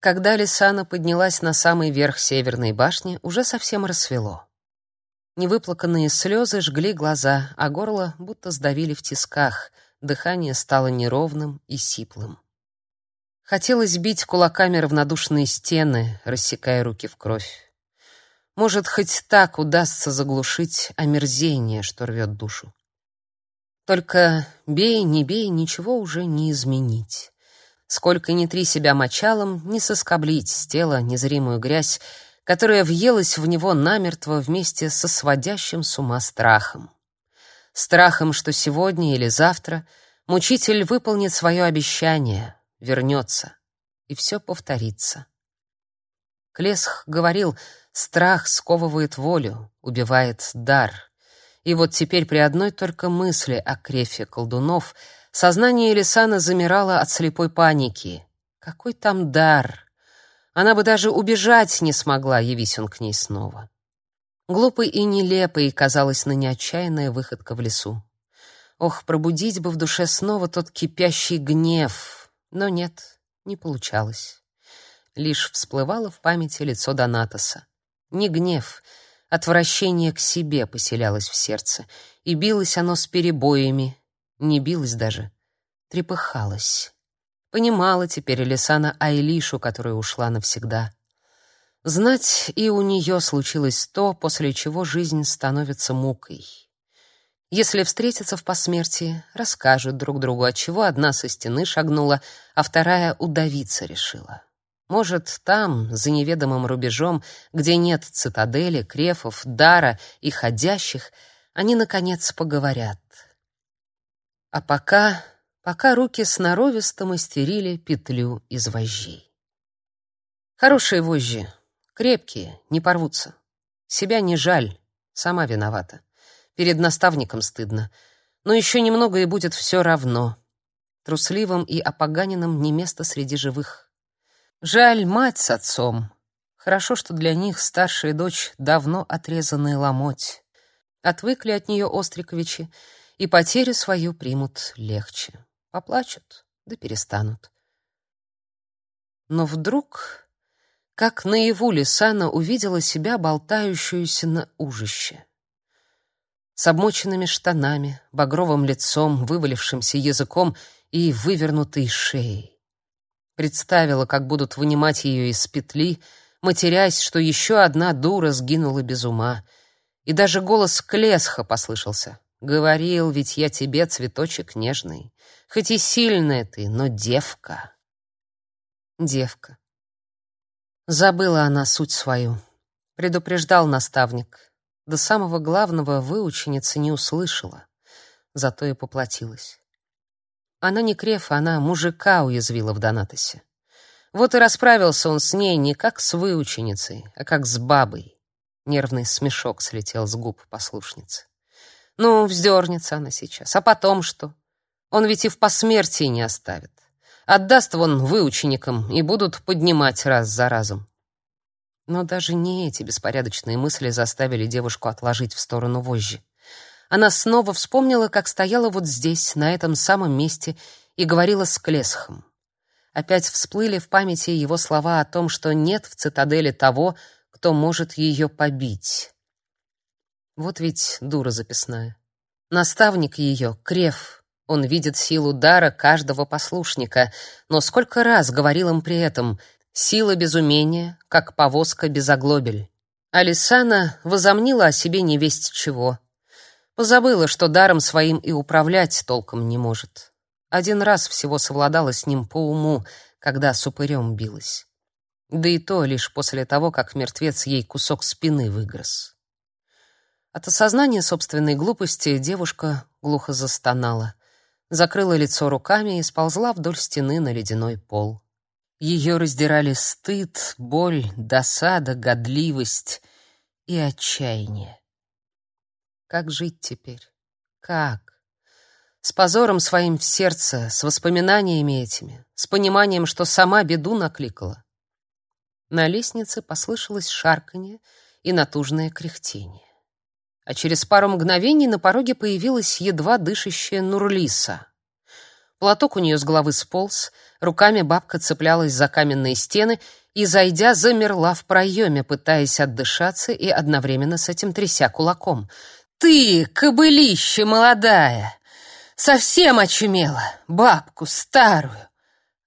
Когда Лисана поднялась на самый верх северной башни, уже совсем рассвело. Невыплаканные слезы жгли глаза, а горло будто сдавили в тисках, дыхание стало неровным и сиплым. Хотелось бить кулаками равнодушные стены, рассекая руки в кровь. Может, хоть так удастся заглушить омерзение, что рвет душу. Только бей, не бей, ничего уже не изменить. Сколько ни три себя мочалом, не соскоблить с тела незримую грязь, которая въелась в него намертво вместе со сводящим с ума страхом. Страхом, что сегодня или завтра мучитель выполнит свое обещание, вернется, и все повторится. Клесх говорил, страх сковывает волю, убивает дар. И вот теперь при одной только мысли о крефе колдунов — Сознание Элисана замирало от слепой паники. Какой там дар? Она бы даже убежать не смогла, явись он к ней снова. Глупой и нелепой казалась ныне отчаянная выходка в лесу. Ох, пробудить бы в душе снова тот кипящий гнев. Но нет, не получалось. Лишь всплывало в памяти лицо Донатоса. Не гнев, отвращение к себе поселялось в сердце, и билось оно с перебоями, не билась даже, трепыхалась. Понимала теперь Элисана Айлишу, которая ушла навсегда. Знать и у нее случилось то, после чего жизнь становится мукой. Если встретятся в посмертии, расскажут друг другу, отчего одна со стены шагнула, а вторая удавиться решила. Может, там, за неведомым рубежом, где нет цитадели, крефов, дара и ходящих, они, наконец, поговорят. А пока, пока руки сноровисто мастерили петлю из вожжей. Хорошие вожжи, крепкие, не порвутся. Себя не жаль, сама виновата. Перед наставником стыдно. Но еще немного и будет все равно. Трусливым и опоганенным не место среди живых. Жаль мать с отцом. Хорошо, что для них старшая дочь давно отрезанная ломоть. Отвыкли от нее Остриковичи, и потерю свою примут легче. Поплачут, да перестанут. Но вдруг, как наяву Лисана увидела себя болтающуюся на ужище. С обмоченными штанами, багровым лицом, вывалившимся языком и вывернутой шеей. Представила, как будут вынимать ее из петли, матерясь, что еще одна дура сгинула без ума. И даже голос Клесха послышался. Говорил ведь я тебе, цветочек нежный, хоть и сильная ты, но девка. Девка. Забыла она суть свою. Предупреждал наставник. До самого главного выученица не услышала, зато и поплатилась. Она не креф, она мужика уязвила в Донатосе. Вот и расправился он с ней не как с выученицей, а как с бабой. Нервный смешок слетел с губ послушницы. Ну, вздернется она сейчас. А потом что? Он ведь и в посмертии не оставит. Отдаст вон выученикам и будут поднимать раз за разом. Но даже не эти беспорядочные мысли заставили девушку отложить в сторону вожжи. Она снова вспомнила, как стояла вот здесь, на этом самом месте, и говорила с Клесхом. Опять всплыли в памяти его слова о том, что нет в цитадели того, кто может ее побить. Вот ведь дура записная. Наставник ее — Креф. Он видит силу дара каждого послушника, но сколько раз говорил им при этом «сила без умения, как повозка без оглобель». Алисана возомнила о себе невесть чего. Позабыла, что даром своим и управлять толком не может. Один раз всего совладала с ним по уму, когда с упырем билась. Да и то лишь после того, как мертвец ей кусок спины выгрыз. От осознания собственной глупости девушка глухо застонала, закрыла лицо руками и сползла вдоль стены на ледяной пол. Ее раздирали стыд, боль, досада, годливость и отчаяние. Как жить теперь? Как? С позором своим в сердце, с воспоминаниями этими, с пониманием, что сама беду накликала. На лестнице послышалось шарканье и натужное кряхтение а через пару мгновений на пороге появилась едва дышащая Нурлиса. Платок у нее с головы сполз, Руками бабка цеплялась за каменные стены и, зайдя, замерла в проеме, пытаясь отдышаться и одновременно с этим тряся кулаком. «Ты, кобылище молодая! Совсем очумела! Бабку старую!»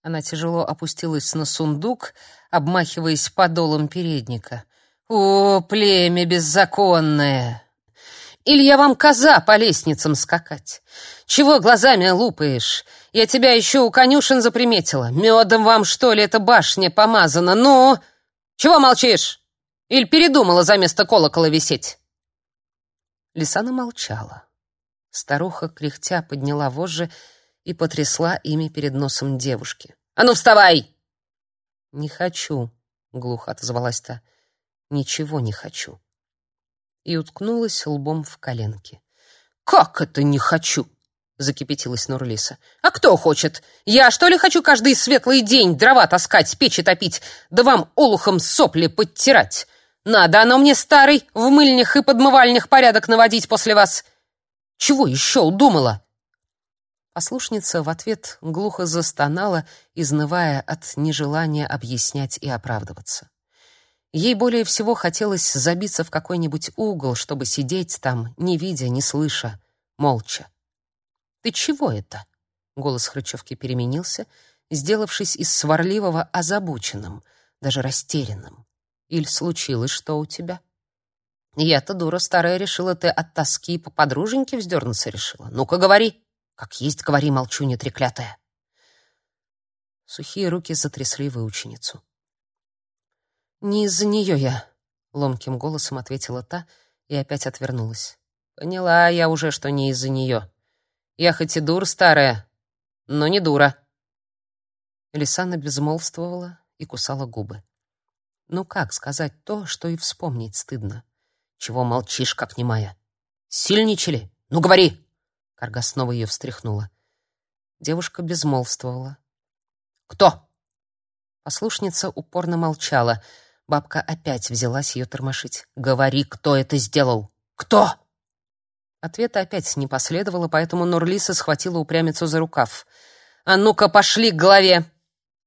Она тяжело опустилась на сундук, обмахиваясь подолом передника. «О, племя беззаконное! Или я вам коза по лестницам скакать? Чего глазами лупаешь? Я тебя еще у конюшен заприметила. Медом вам, что ли, эта башня помазана? Ну, чего молчишь? Или передумала за место колокола висеть?» Лисана молчала. Старуха, кряхтя, подняла вожжи и потрясла ими перед носом девушки. «А ну, вставай!» «Не хочу», — глухо отозвалась та. «Ничего не хочу». И уткнулась лбом в коленки. «Как это не хочу?» — закипятилась Нурлиса. «А кто хочет? Я, что ли, хочу каждый светлый день дрова таскать, печи топить, да вам олухом сопли подтирать? Надо оно мне, старый, в мыльнях и подмывальнях порядок наводить после вас. Чего еще удумала?» Послушница в ответ глухо застонала, изнывая от нежелания объяснять и оправдываться. Ей более всего хотелось забиться в какой-нибудь угол, чтобы сидеть там, не видя, не слыша, молча. «Ты чего это?» — голос Хрычевки переменился, сделавшись из сварливого озабоченным, даже растерянным. «Иль случилось что у тебя?» «Я-то, дура старая, решила, ты от тоски по подруженьке вздернуться решила. Ну-ка, говори!» Как есть, говори, молчу, не треклятая. Сухие руки затрясли выученицу. Не из-за нее я, ломким голосом ответила та и опять отвернулась. Поняла я уже, что не из-за нее. Я хоть и дур старая, но не дура. Лисана безмолвствовала и кусала губы. Ну как сказать то, что и вспомнить стыдно? Чего молчишь, как немая? Сильничали? Ну говори! Карга снова ее встряхнула. Девушка безмолвствовала. «Кто?» Послушница упорно молчала. Бабка опять взялась ее тормошить. «Говори, кто это сделал? Кто?» Ответа опять не последовало, поэтому Нурлиса схватила упрямицу за рукав. «А ну-ка, пошли к голове!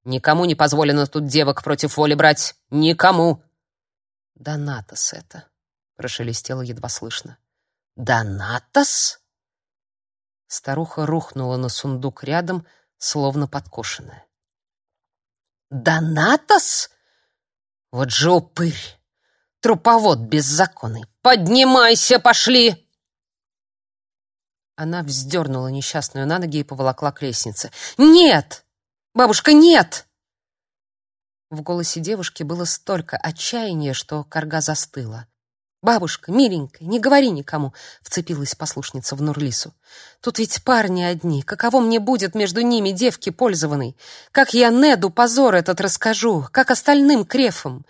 Никому не позволено тут девок против воли брать! Никому!» «Донатос это!» — прошелестело едва слышно. «Донатос?» Старуха рухнула на сундук рядом, словно подкошенная. «Донатос? Вот же упырь! Труповод беззаконный! Поднимайся, пошли!» Она вздернула несчастную на ноги и поволокла к лестнице. «Нет! Бабушка, нет!» В голосе девушки было столько отчаяния, что корга застыла. «Бабушка, миленькая, не говори никому», — вцепилась послушница в Нурлису. «Тут ведь парни одни. Каково мне будет между ними девки пользованной? Как я Неду позор этот расскажу, как остальным крефам?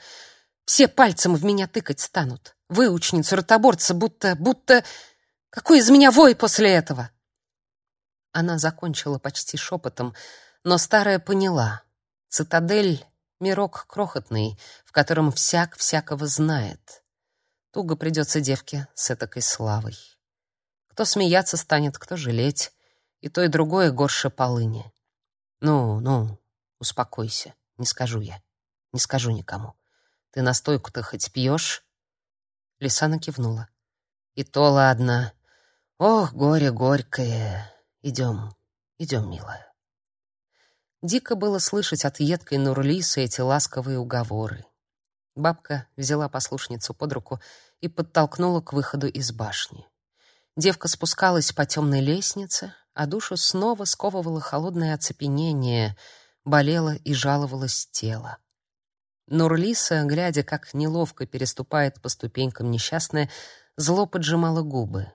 Все пальцем в меня тыкать станут. Выучницу ротоборца, будто... будто... Какой из меня вой после этого?» Она закончила почти шепотом, но старая поняла. Цитадель — мирок крохотный, в котором всяк всякого знает. Туго придется девке с этакой славой. Кто смеяться станет, кто жалеть, и то и другое горше полыни. Ну, ну, успокойся, не скажу я, не скажу никому. Ты настойку-то хоть пьешь? Лисана кивнула. И то ладно. Ох, горе горькое. Идем, идем, милая. Дико было слышать от едкой Нурлисы эти ласковые уговоры. Бабка взяла послушницу под руку и подтолкнула к выходу из башни. Девка спускалась по темной лестнице, а душу снова сковывало холодное оцепенение, болело и жаловалось тело. Нурлиса, глядя, как неловко переступает по ступенькам несчастная, зло поджимала губы.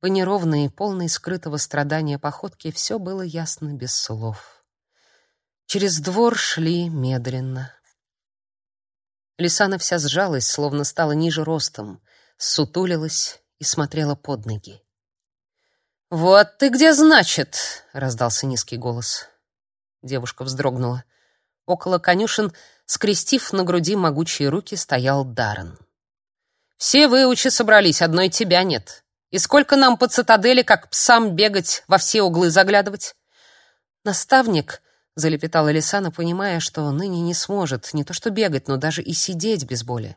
По неровной, полной скрытого страдания походке все было ясно без слов. Через двор шли медленно, Лисана вся сжалась, словно стала ниже ростом, сутулилась и смотрела под ноги. «Вот ты где, значит?» — раздался низкий голос. Девушка вздрогнула. Около конюшен, скрестив на груди могучие руки, стоял Даррен. «Все выучи собрались, одной тебя нет. И сколько нам по цитадели, как псам бегать, во все углы заглядывать?» Наставник, залепетала Лисана, понимая, что ныне не сможет не то что бегать, но даже и сидеть без боли.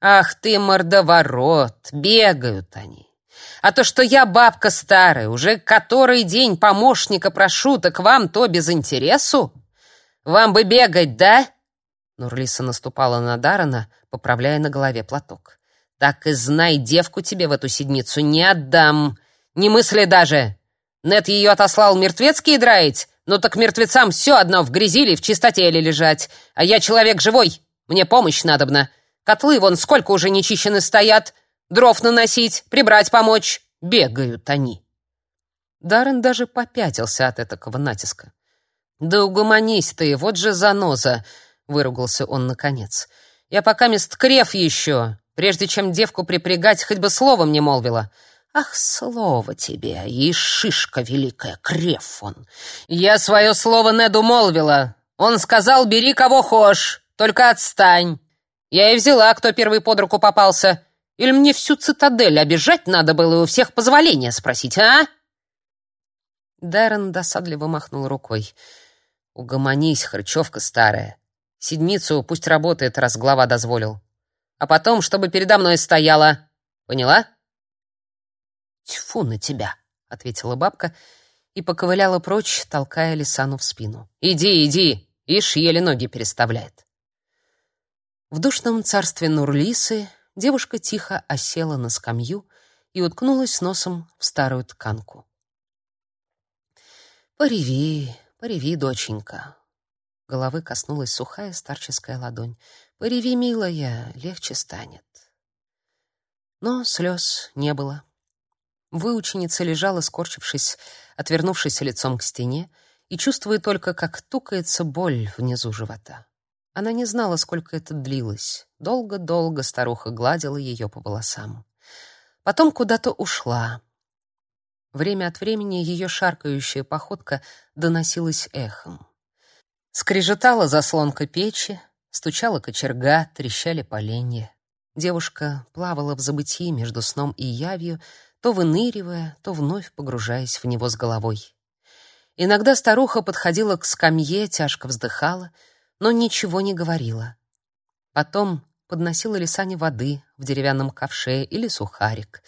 Ах ты мордоворот, бегают они. А то, что я бабка старая, уже который день помощника прошу, так вам то без интересу? Вам бы бегать, да? Нурлиса наступала на Дарана, поправляя на голове платок. Так и знай, девку тебе в эту седмицу не отдам. Не мысли даже. Нет ее отослал мертвецкий драить, ну так мертвецам все одно в грязи или в чистоте или лежать. А я человек живой, мне помощь надобна. Котлы вон сколько уже нечищены стоят. Дров наносить, прибрать помочь. Бегают они. Даррен даже попятился от этого натиска. «Да угомонись ты, вот же заноза!» — выругался он наконец. «Я пока мест крев еще, прежде чем девку припрягать, хоть бы словом не молвила. Ах, слово тебе, и шишка великая, крев он. Я свое слово Неду молвила. Он сказал, бери кого хошь, только отстань. Я и взяла, кто первый под руку попался. Или мне всю цитадель обижать надо было и у всех позволения спросить, а?» Дэрон досадливо махнул рукой. «Угомонись, хрычевка старая. Седмицу пусть работает, раз глава дозволил. А потом, чтобы передо мной стояла. Поняла?» «Тьфу на тебя!» — ответила бабка и поковыляла прочь, толкая Лисану в спину. «Иди, иди!» — ишь еле ноги переставляет. В душном царстве Нурлисы девушка тихо осела на скамью и уткнулась носом в старую тканку. «Пореви, пореви, доченька!» Головы коснулась сухая старческая ладонь. «Пореви, милая, легче станет». Но слез не было. Выученица лежала, скорчившись, отвернувшись лицом к стене, и чувствуя только, как тукается боль внизу живота. Она не знала, сколько это длилось. Долго-долго старуха гладила ее по волосам. Потом куда-то ушла. Время от времени ее шаркающая походка доносилась эхом. Скрежетала заслонка печи, стучала кочерга, трещали поленья. Девушка плавала в забытии между сном и явью, то выныривая, то вновь погружаясь в него с головой. Иногда старуха подходила к скамье, тяжко вздыхала — но ничего не говорила. Потом подносила Лисане воды в деревянном ковше или сухарик,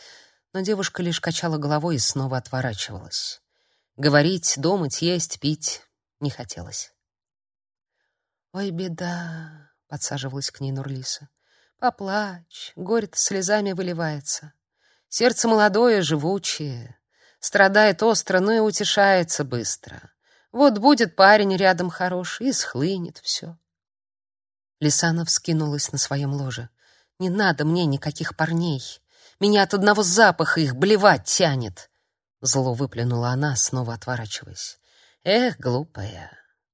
но девушка лишь качала головой и снова отворачивалась. Говорить, думать, есть, пить не хотелось. «Ой, беда!» — подсаживалась к ней Нурлиса. «Поплачь, горе-то слезами выливается. Сердце молодое, живучее, страдает остро, но и утешается быстро. Вот будет парень рядом хороший, и схлынет все. Лисана вскинулась на своем ложе. «Не надо мне никаких парней. Меня от одного запаха их блевать тянет!» Зло выплюнула она, снова отворачиваясь. «Эх, глупая,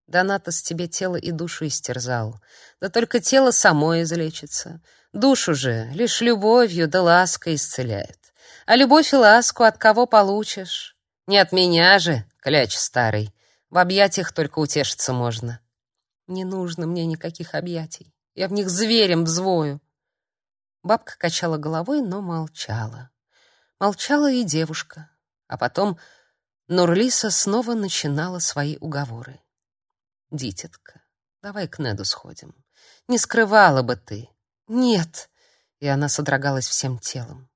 Донатос тебе тело и душу истерзал. Да только тело само излечится. Душу же лишь любовью да лаской исцеляет. А любовь и ласку от кого получишь? Не от меня же, кляч старый. В объятиях только утешиться можно. Не нужно мне никаких объятий. Я в них зверем взвою. Бабка качала головой, но молчала. Молчала и девушка. А потом Нурлиса снова начинала свои уговоры. «Дитятка, давай к Неду сходим. Не скрывала бы ты». «Нет!» И она содрогалась всем телом.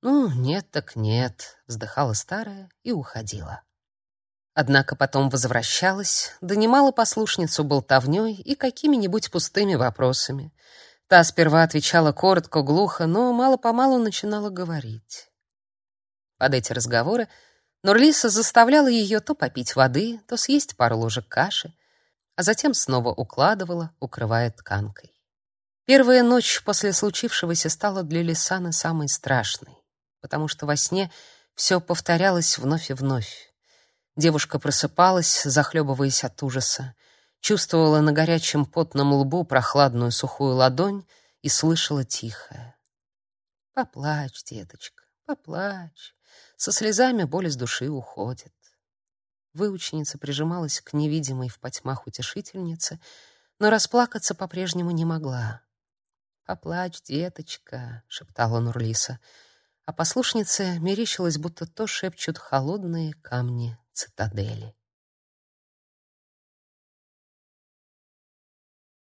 «Ну, нет так нет», — вздыхала старая и уходила. Однако потом возвращалась, донимала послушницу болтовнёй и какими-нибудь пустыми вопросами. Та сперва отвечала коротко, глухо, но мало-помалу начинала говорить. Под эти разговоры Нурлиса заставляла ее то попить воды, то съесть пару ложек каши, а затем снова укладывала, укрывая тканкой. Первая ночь после случившегося стала для Лисаны самой страшной, потому что во сне все повторялось вновь и вновь. Девушка просыпалась, захлебываясь от ужаса, чувствовала на горячем потном лбу прохладную сухую ладонь и слышала тихое: "Поплачь, деточка, поплачь. Со слезами боль из души уходит". Выученица прижималась к невидимой в потьмах утешительнице, но расплакаться по-прежнему не могла. «Поплачь, деточка», — шептала Нурлиса, а послушнице мерещилось, будто то шепчут холодные камни цитадели.